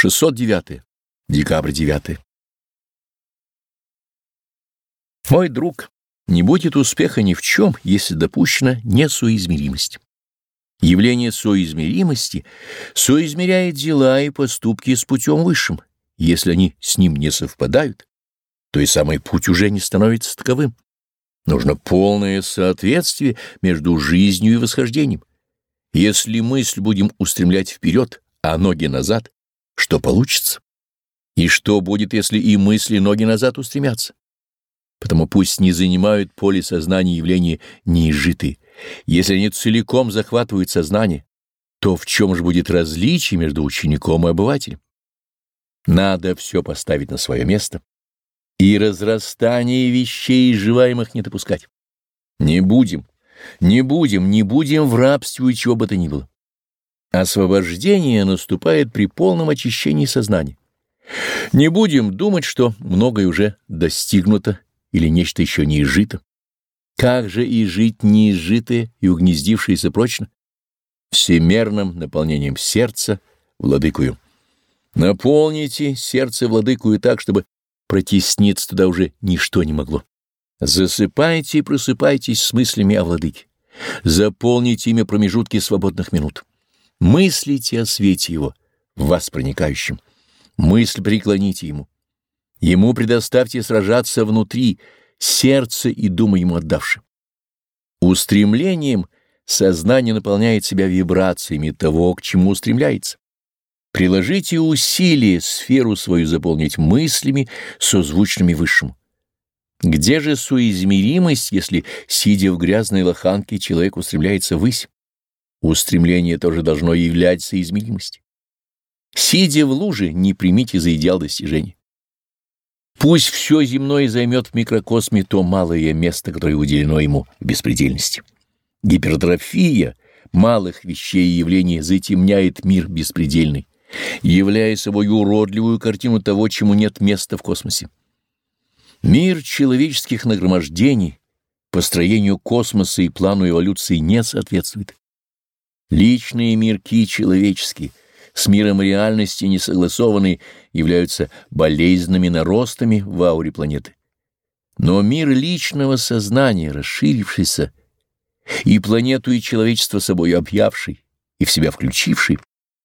609. Декабрь 9. Мой друг, не будет успеха ни в чем, если допущена несоизмеримость. Явление соизмеримости соизмеряет дела и поступки с путем высшим. Если они с ним не совпадают, то и самый путь уже не становится таковым. Нужно полное соответствие между жизнью и восхождением. Если мысль будем устремлять вперед, а ноги назад, что получится? И что будет, если и мысли ноги назад устремятся? Потому пусть не занимают поле сознания явления неизжитые. Если они целиком захватывают сознание, то в чем же будет различие между учеником и обывателем? Надо все поставить на свое место и разрастание вещей изживаемых не допускать. Не будем, не будем, не будем в рабстве чего бы то ни было. Освобождение наступает при полном очищении сознания. Не будем думать, что многое уже достигнуто или нечто еще не изжито. Как же и жить неизжитое и угнездившееся прочно? Всемерным наполнением сердца владыкую. Наполните сердце владыкую так, чтобы протесниться туда уже ничто не могло. Засыпайте и просыпайтесь с мыслями о владыке. Заполните ими промежутки свободных минут. Мыслите о свете его, в вас проникающем. Мысль преклоните ему. Ему предоставьте сражаться внутри, сердце и думы ему отдавши. Устремлением сознание наполняет себя вибрациями того, к чему устремляется. Приложите усилия сферу свою заполнить мыслями, созвучными высшему. Где же соизмеримость, если, сидя в грязной лоханке, человек устремляется ввысь? Устремление тоже должно являть соизмеримость. Сидя в луже, не примите за идеал достижения. Пусть все земное займет в микрокосме то малое место, которое уделено ему в беспредельности. Гипертрофия малых вещей и явлений затемняет мир беспредельный, являя собой уродливую картину того, чему нет места в космосе. Мир человеческих нагромождений построению космоса и плану эволюции не соответствует. Личные мирки человеческие — с миром реальности несогласованные являются болезненными наростами в ауре планеты. Но мир личного сознания, расширившийся, и планету, и человечество собой объявший, и в себя включивший,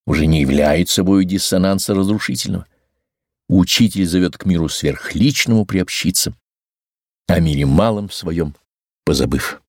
уже не является собой диссонанса разрушительного. Учитель зовет к миру сверхличному приобщиться, о мире малом своем позабыв.